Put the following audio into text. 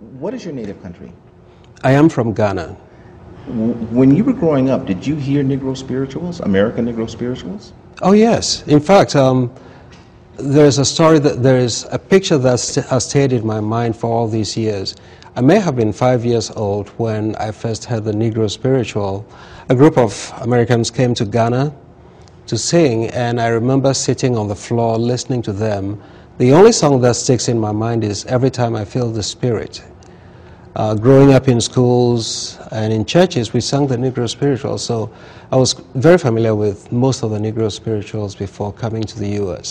What is your native country? I am from Ghana. When you were growing up, did you hear Negro spirituals, American Negro spirituals? Oh, yes. In fact, um, there's a story that there is a picture that st- has stayed in my mind for all these years. I may have been five years old when I first heard the Negro spiritual. A group of Americans came to Ghana to sing, and I remember sitting on the floor listening to them. The only song that sticks in my mind is Every Time I Feel the Spirit. Uh, growing up in schools and in churches, we sang the Negro spirituals, so I was very familiar with most of the Negro spirituals before coming to the U.S.